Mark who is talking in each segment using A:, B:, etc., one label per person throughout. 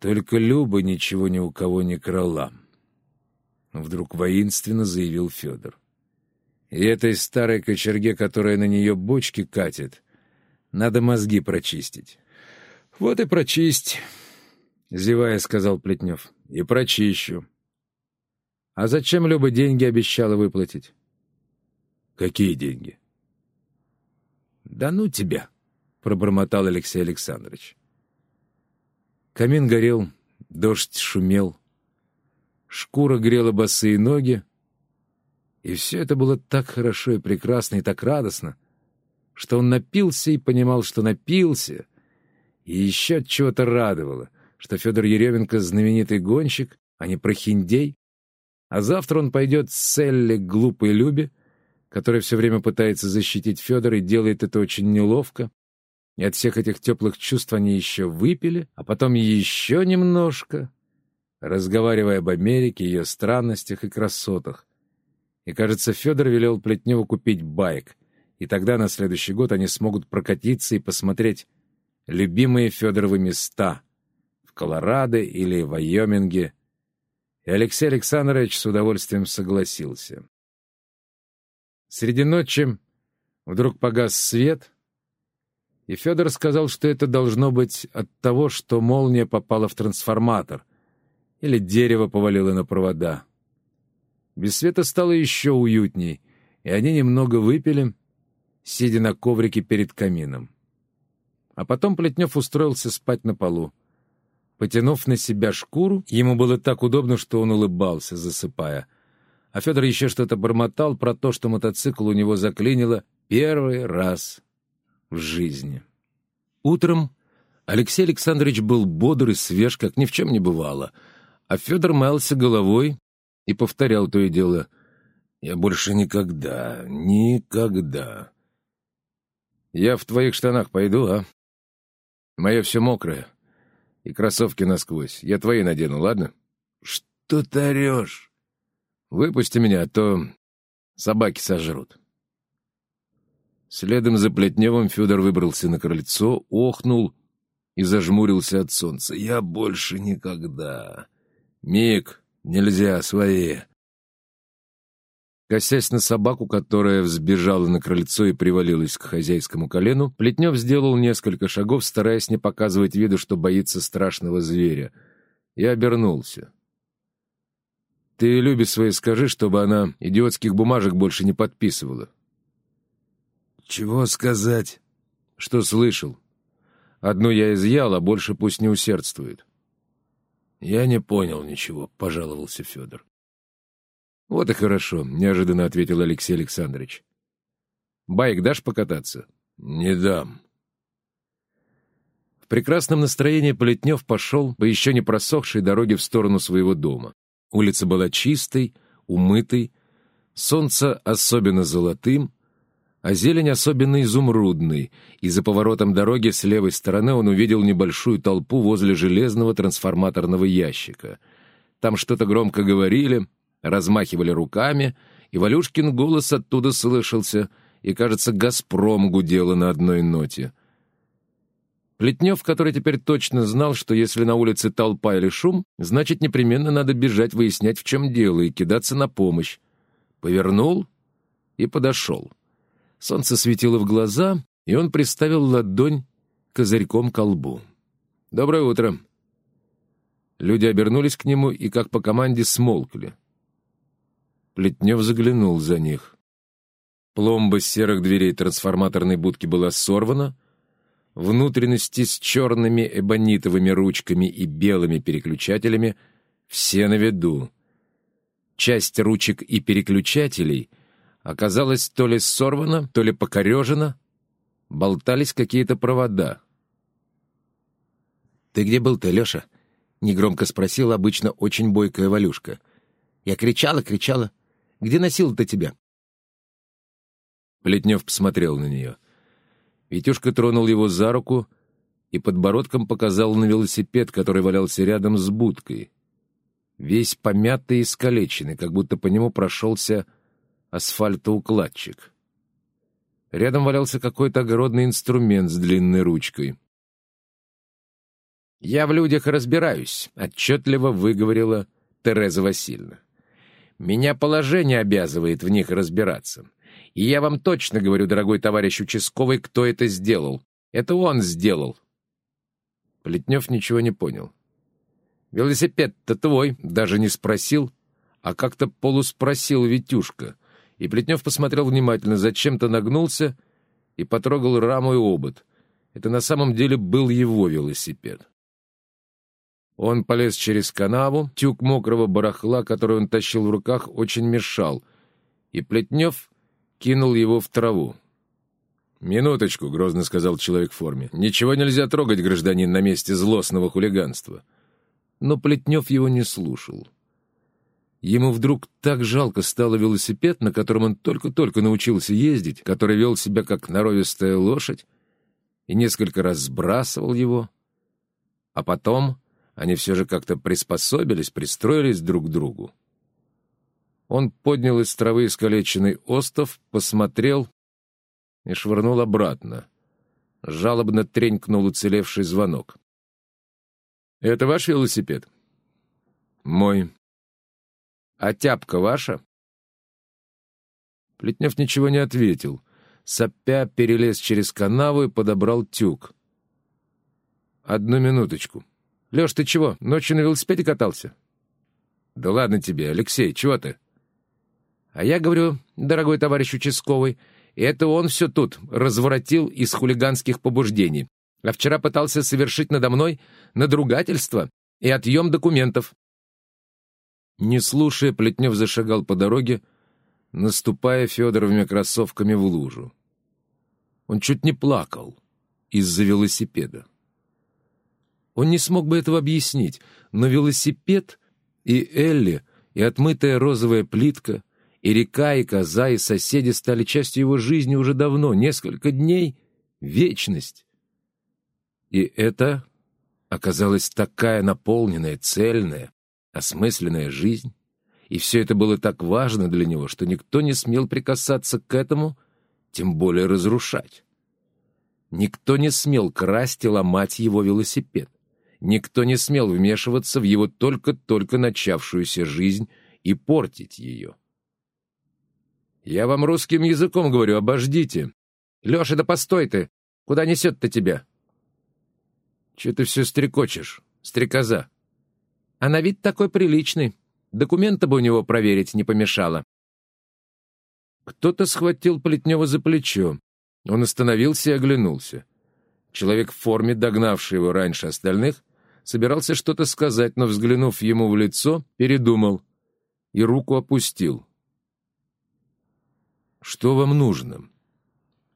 A: Только Люба ничего ни у кого не крала. Вдруг воинственно заявил Федор. И этой старой кочерге, которая на нее бочки катит, надо мозги прочистить. Вот и прочисть, — зевая сказал Плетнев. И прочищу. А зачем Люба деньги обещала выплатить? Какие деньги? Да ну тебя, — пробормотал Алексей Александрович. Камин горел, дождь шумел, шкура грела босые ноги, и все это было так хорошо и прекрасно, и так радостно, что он напился и понимал, что напился, и еще от чего-то радовало, что Федор Еременко — знаменитый гонщик, а не прохиндей, а завтра он пойдет с Элли глупой Любе, которая все время пытается защитить Федора и делает это очень неловко, и от всех этих теплых чувств они еще выпили, а потом еще немножко, разговаривая об Америке, ее странностях и красотах. И, кажется, Федор велел Плетневу купить байк, и тогда на следующий год они смогут прокатиться и посмотреть любимые Федоровы места в Колорадо или Вайоминге. И Алексей Александрович с удовольствием согласился. Среди ночи вдруг погас свет — и Федор сказал, что это должно быть от того, что молния попала в трансформатор или дерево повалило на провода. Без света стало еще уютней, и они немного выпили, сидя на коврике перед камином. А потом Плетнев устроился спать на полу. Потянув на себя шкуру, ему было так удобно, что он улыбался, засыпая. А Федор еще что-то бормотал про то, что мотоцикл у него заклинило первый раз в жизни. Утром Алексей Александрович был бодр и свеж, как ни в чем не бывало, а Федор маялся головой и повторял то и дело «Я больше никогда, никогда». «Я в твоих штанах пойду, а? Мое все мокрое. И кроссовки насквозь. Я твои надену, ладно?» «Что ты орешь?» «Выпусти меня, а то собаки сожрут». Следом за Плетневым Федор выбрался на крыльцо, охнул и зажмурился от солнца. «Я больше никогда! Миг, нельзя, свои!» Косясь на собаку, которая взбежала на крыльцо и привалилась к хозяйскому колену, Плетнев сделал несколько шагов, стараясь не показывать виду, что боится страшного зверя, и обернулся. «Ты Любе своей скажи, чтобы она идиотских бумажек больше не подписывала. «Чего сказать?» «Что слышал? Одну я изъял, а больше пусть не усердствует». «Я не понял ничего», — пожаловался Федор. «Вот и хорошо», — неожиданно ответил Алексей Александрович. «Байк дашь покататься?» «Не дам». В прекрасном настроении Полетнев пошел по еще не просохшей дороге в сторону своего дома. Улица была чистой, умытой, солнце особенно золотым, а зелень особенно изумрудный, и за поворотом дороги с левой стороны он увидел небольшую толпу возле железного трансформаторного ящика. Там что-то громко говорили, размахивали руками, и Валюшкин голос оттуда слышался, и, кажется, «Газпром» гудела на одной ноте. Плетнев, который теперь точно знал, что если на улице толпа или шум, значит, непременно надо бежать выяснять, в чем дело, и кидаться на помощь. Повернул и подошел. Солнце светило в глаза, и он приставил ладонь козырьком к лбу. «Доброе утро!» Люди обернулись к нему и, как по команде, смолкли. Плетнев заглянул за них. Пломба серых дверей трансформаторной будки была сорвана, внутренности с черными эбонитовыми ручками и белыми переключателями все на виду. Часть ручек и переключателей — оказалась то ли сорвана, то ли покорежена. Болтались какие-то провода. «Ты где был-то, Леша?» — негромко спросила обычно очень бойкая Валюшка. «Я кричала, кричала. Где носил-то тебя?» Плетнев посмотрел на нее. Витюшка тронул его за руку и подбородком показал на велосипед, который валялся рядом с будкой. Весь помятый и искалеченный, как будто по нему прошелся асфальтоукладчик. Рядом валялся какой-то огородный инструмент с длинной ручкой. «Я в людях разбираюсь», — отчетливо выговорила Тереза Васильевна. «Меня положение обязывает в них разбираться. И я вам точно говорю, дорогой товарищ участковый, кто это сделал. Это он сделал». Плетнев ничего не понял. «Велосипед-то твой», — даже не спросил, а как-то полуспросил Витюшка. И Плетнев посмотрел внимательно, зачем-то нагнулся и потрогал раму и обод. Это на самом деле был его велосипед. Он полез через канаву, тюк мокрого барахла, который он тащил в руках, очень мешал, и Плетнев кинул его в траву. «Минуточку», — грозно сказал человек в форме. «Ничего нельзя трогать, гражданин, на месте злостного хулиганства». Но Плетнев его не слушал. Ему вдруг так жалко стало велосипед, на котором он только-только научился ездить, который вел себя как норовистая лошадь, и несколько раз сбрасывал его. А потом они все же как-то приспособились, пристроились друг к другу. Он поднял из травы искалеченный остов, посмотрел и швырнул обратно. Жалобно тренькнул уцелевший звонок. «Это ваш велосипед?» «Мой». «А тяпка ваша?» Плетнев ничего не ответил. Сопя перелез через канаву и подобрал тюк. «Одну минуточку». Леш, ты чего, ночью на велосипеде катался? Да ладно тебе, Алексей, чего ты? А я говорю, дорогой товарищ участковый, это он все тут разворотил из хулиганских побуждений. А вчера пытался совершить надо мной надругательство и отъем документов. Не слушая, Плетнев зашагал по дороге, наступая Федоровыми кроссовками в лужу. Он чуть не плакал из-за велосипеда. Он не смог бы этого объяснить, но велосипед и Элли, и отмытая розовая плитка, и река, и коза, и соседи стали частью его жизни уже давно, несколько дней, вечность. И это оказалась такая наполненная, цельная, осмысленная жизнь. И все это было так важно для него, что никто не смел прикасаться к этому, тем более разрушать. Никто не смел красть и ломать его велосипед. Никто не смел вмешиваться в его только-только начавшуюся жизнь и портить ее. «Я вам русским языком говорю, обождите. Леша, да постой ты! Куда несет-то тебя?» «Че ты все стрекочешь, стрекоза?» «А на вид такой приличный. Документы бы у него проверить не помешало». Кто-то схватил Плетнева за плечо. Он остановился и оглянулся. Человек в форме, догнавший его раньше остальных, собирался что-то сказать, но, взглянув ему в лицо, передумал и руку опустил. «Что вам нужно?»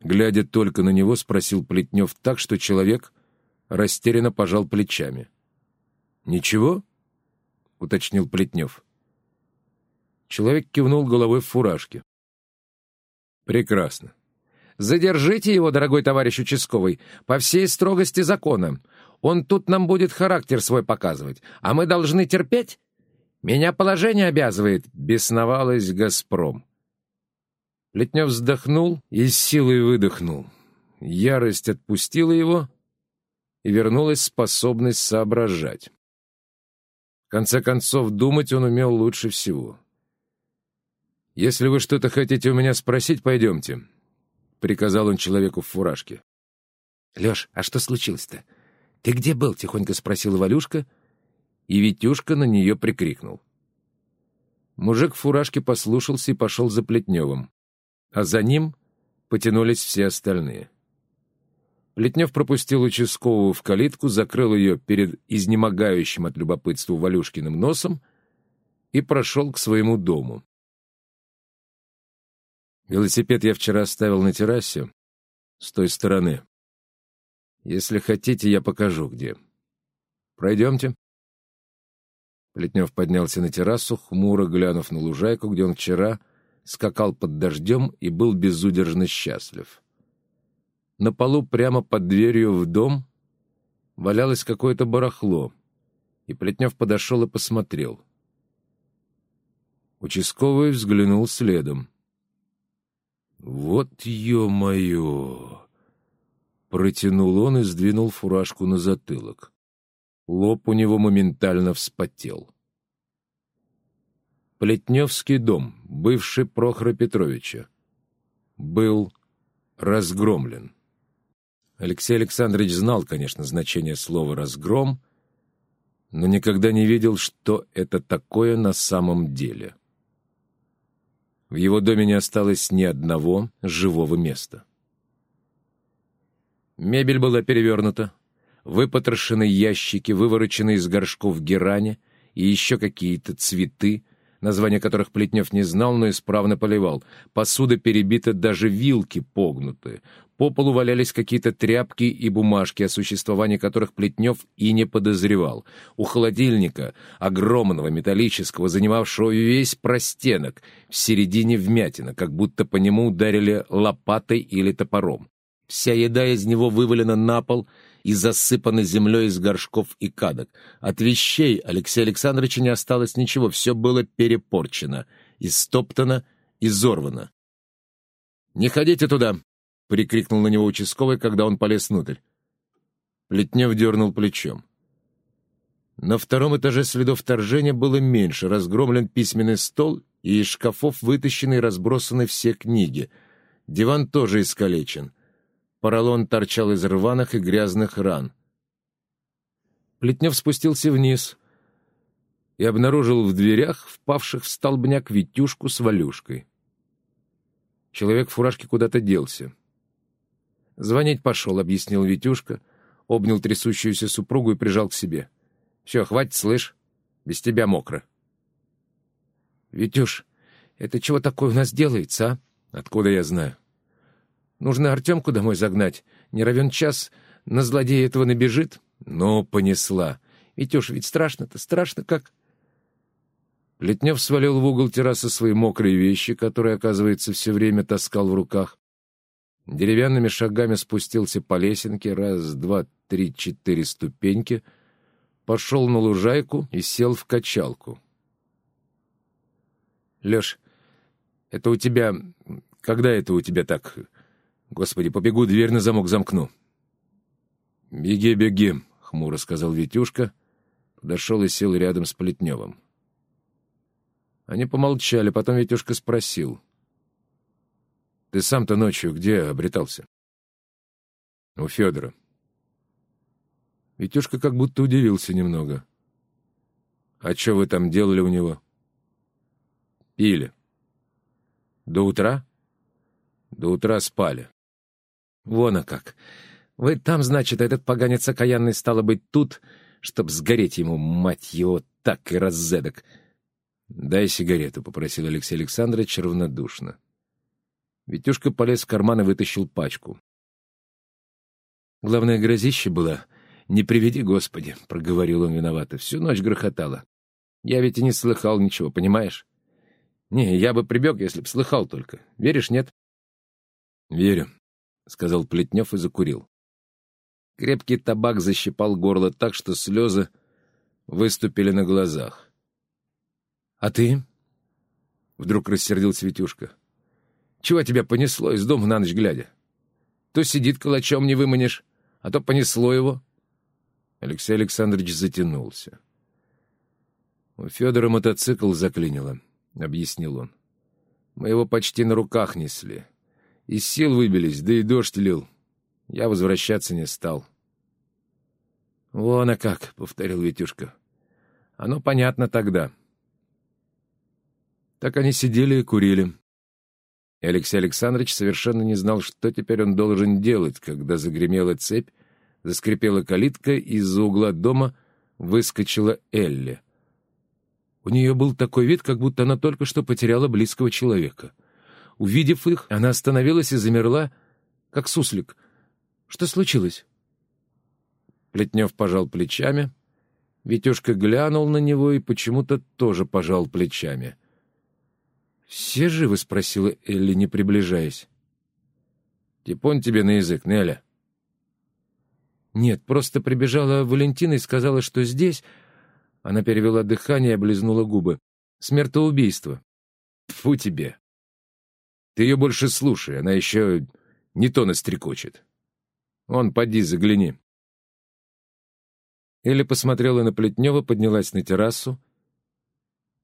A: Глядя только на него, спросил Плетнев так, что человек растерянно пожал плечами. «Ничего?» — уточнил Плетнев. Человек кивнул головой в фуражке. «Прекрасно. Задержите его, дорогой товарищ участковый, по всей строгости закона. Он тут нам будет характер свой показывать, а мы должны терпеть? Меня положение обязывает», — бесновалась «Газпром». Плетнев вздохнул и с силой выдохнул. Ярость отпустила его, и вернулась способность соображать. В конце концов, думать он умел лучше всего. «Если вы что-то хотите у меня спросить, пойдемте», — приказал он человеку в фуражке. «Леш, а что случилось-то? «Ты где был?» — тихонько спросила Валюшка, и Витюшка на нее прикрикнул. Мужик в фуражке послушался и пошел за Плетневым, а за ним потянулись все остальные. Плетнев пропустил участковую в калитку, закрыл ее перед изнемогающим от любопытства Валюшкиным носом и прошел к своему дому. Велосипед я вчера оставил на террасе с той стороны. Если хотите, я покажу, где. Пройдемте. Плетнев поднялся на террасу, хмуро глянув на лужайку, где он вчера скакал под дождем и был безудержно счастлив. На полу прямо под дверью в дом валялось какое-то барахло, и Плетнев подошел и посмотрел. Участковый взглянул следом. «Вот ё-моё!» Протянул он и сдвинул фуражку на затылок. Лоб у него моментально вспотел. Плетневский дом, бывший Прохора Петровича, был разгромлен. Алексей Александрович знал, конечно, значение слова «разгром», но никогда не видел, что это такое на самом деле. В его доме не осталось ни одного живого места. Мебель была перевернута, выпотрошены ящики, выворочены из горшков герани и еще какие-то цветы, названия которых Плетнев не знал, но исправно поливал. Посуда перебита, даже вилки погнуты. По полу валялись какие-то тряпки и бумажки, о существовании которых Плетнев и не подозревал. У холодильника, огромного металлического, занимавшего весь простенок, в середине вмятина, как будто по нему ударили лопатой или топором. Вся еда из него вывалена на пол — и засыпаны землей из горшков и кадок. От вещей Алексея Александровича не осталось ничего, все было перепорчено, истоптано, изорвано. «Не ходите туда!» — прикрикнул на него участковый, когда он полез внутрь. Плетнев дернул плечом. На втором этаже следов вторжения было меньше, разгромлен письменный стол, и из шкафов вытащены и разбросаны все книги. Диван тоже искалечен — Поролон торчал из рваных и грязных ран. Плетнев спустился вниз и обнаружил в дверях впавших в столбняк Витюшку с Валюшкой. Человек в фуражке куда-то делся. «Звонить пошел», — объяснил Витюшка, обнял трясущуюся супругу и прижал к себе. «Все, хватит, слышь, без тебя мокро». «Витюш, это чего такое у нас делается, а?» «Откуда я знаю?» Нужно Артемку домой загнать. Не равен час, на злодея этого набежит. Ну, понесла. Витюш, ведь страшно-то, страшно как... Летнев свалил в угол террасы свои мокрые вещи, которые, оказывается, все время таскал в руках. Деревянными шагами спустился по лесенке, раз, два, три, четыре ступеньки, пошел на лужайку и сел в качалку. — Леш, это у тебя... Когда это у тебя так... Господи, побегу, дверь на замок замкну. «Беги, беги», — хмуро сказал Витюшка, подошел и сел рядом с Плетневым. Они помолчали, потом Витюшка спросил. «Ты сам-то ночью где обретался?» «У Федора». Витюшка как будто удивился немного. «А что вы там делали у него?» «Пили». «До утра?» «До утра спали». Вон а как. Вы там, значит, этот поганец окаянный стало быть тут, чтоб сгореть ему, мать его, так и раззедок. «Дай сигарету», — попросил Алексей Александрович равнодушно. Витюшка полез в карман и вытащил пачку. Главное, грозище было. «Не приведи, Господи», — проговорил он виновато. Всю ночь грохотало. Я ведь и не слыхал ничего, понимаешь? Не, я бы прибег, если б слыхал только. Веришь, нет? Верю. — сказал Плетнев и закурил. Крепкий табак защипал горло так, что слезы выступили на глазах. — А ты? — вдруг рассердился Витюшка. — Чего тебя понесло из дома на ночь глядя? То сидит калачом не выманишь, а то понесло его. Алексей Александрович затянулся. — У Федора мотоцикл заклинило, — объяснил он. — Мы его почти на руках несли. — из сил выбились, да и дождь лил. Я возвращаться не стал. — Вон а как, — повторил Витюшка. — Оно понятно тогда. Так они сидели и курили. И Алексей Александрович совершенно не знал, что теперь он должен делать, когда загремела цепь, заскрипела калитка, и из-за угла дома выскочила Элли. У нее был такой вид, как будто она только что потеряла близкого человека — Увидев их, она остановилась и замерла, как суслик. Что случилось? Плетнев пожал плечами. Витюшка глянул на него и почему-то тоже пожал плечами. «Все живы?» — спросила Элли, не приближаясь. «Типон тебе на язык, Неля». «Нет, просто прибежала Валентина и сказала, что здесь...» Она перевела дыхание и облизнула губы. «Смертоубийство». Фу тебе!» Ты ее больше слушай, она еще не то настрекочет. Он, поди, загляни. Элли посмотрела на Плетнева, поднялась на террасу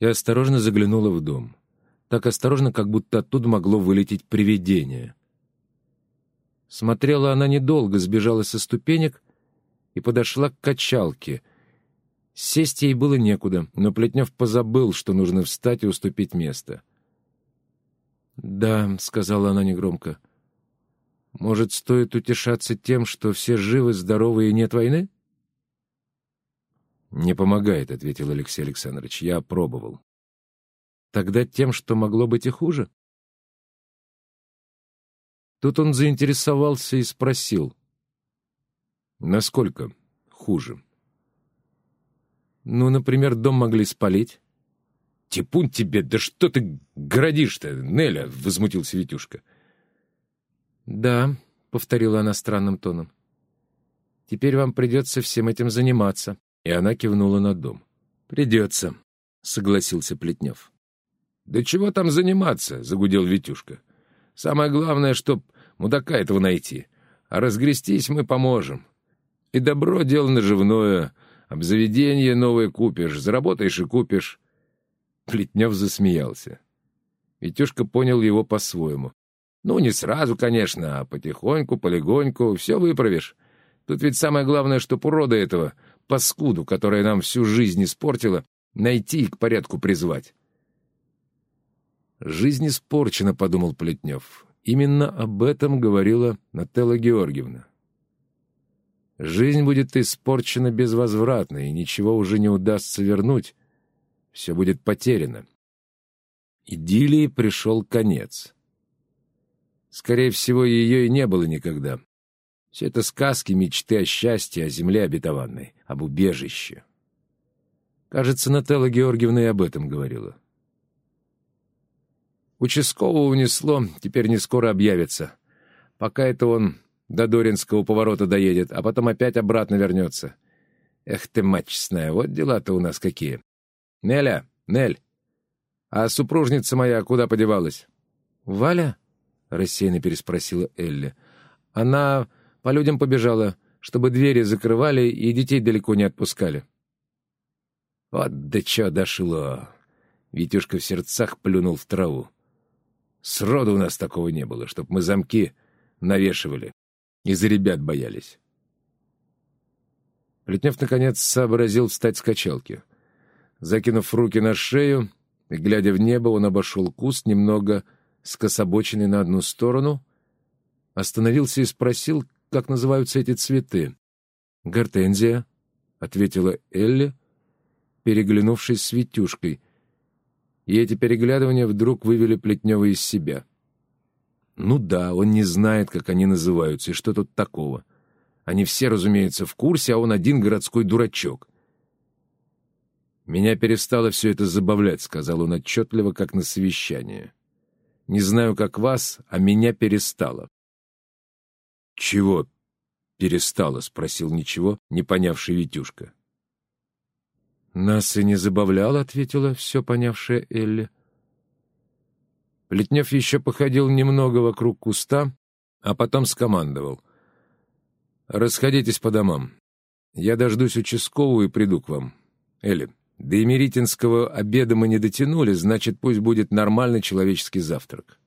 A: и осторожно заглянула в дом. Так осторожно, как будто оттуда могло вылететь привидение. Смотрела она недолго, сбежала со ступенек и подошла к качалке. Сесть ей было некуда, но Плетнев позабыл, что нужно встать и уступить место. «Да», — сказала она негромко, — «может, стоит утешаться тем, что все живы, здоровы и нет войны?» «Не помогает», — ответил Алексей Александрович. «Я пробовал». «Тогда тем, что могло быть и хуже?» Тут он заинтересовался и спросил. «Насколько хуже?» «Ну, например, дом могли спалить». «Типун тебе! Да что ты городишь-то, Неля?» — возмутился Витюшка. «Да», — повторила она странным тоном. «Теперь вам придется всем этим заниматься». И она кивнула на дом. «Придется», — согласился Плетнев. «Да чего там заниматься?» — загудел Витюшка. «Самое главное, чтоб мудака этого найти. А разгрестись мы поможем. И добро — дело наживное. Обзаведение новое купишь, заработаешь и купишь». Плетнев засмеялся. Витюшка понял его по-своему. «Ну, не сразу, конечно, а потихоньку, полегоньку, все выправишь. Тут ведь самое главное, чтоб урода этого паскуду, которая нам всю жизнь испортила, найти и к порядку призвать. «Жизнь испорчена», — подумал Плетнев. Именно об этом говорила Нателла Георгиевна. «Жизнь будет испорчена безвозвратно, и ничего уже не удастся вернуть. Все будет потеряно». Идиллии пришел конец. Скорее всего, ее и не было никогда. Все это сказки, мечты о счастье, о земле обетованной, об убежище. Кажется, Нателла Георгиевна и об этом говорила. Участкового унесло, теперь не скоро объявится. Пока это он до Доринского поворота доедет, а потом опять обратно вернется. Эх ты, мать честная, вот дела-то у нас какие. Неля, Нель, а супружница моя куда подевалась? Валя? — рассеянно переспросила Элли. Она по людям побежала, чтобы двери закрывали и детей далеко не отпускали. Вот до чего дошло. Витюшка в сердцах плюнул в траву. Сроду у нас такого не было, чтоб мы замки навешивали. И за ребят боялись. Плетнев, наконец, сообразил встать с качалки. Закинув руки на шею и глядя в небо, он обошел куст, немного скособоченный на одну сторону, остановился и спросил, как называются эти цветы?» «Гортензия», — ответила Элли, переглянувшись с Витюшкой. И эти переглядывания вдруг вывели Плетнева из себя. «Ну да, он не знает, как они называются, и что тут такого. Они все, разумеется, в курсе, а он один городской дурачок». «Меня перестало все это забавлять», — сказал он отчетливо, как на совещание. «Не знаю, как вас, а меня перестало. «Чего перестало?» — спросил ничего, не понявший Витюшка. «Нас и не забавляло», — ответила все понявшая Элли. Плетнев еще походил немного вокруг куста, а потом скомандовал. «Расходитесь по домам. Я дождусь участкового и приду к вам. Элли, до Эмеритинского обеда мы не дотянули, значит, пусть будет нормальный человеческий завтрак».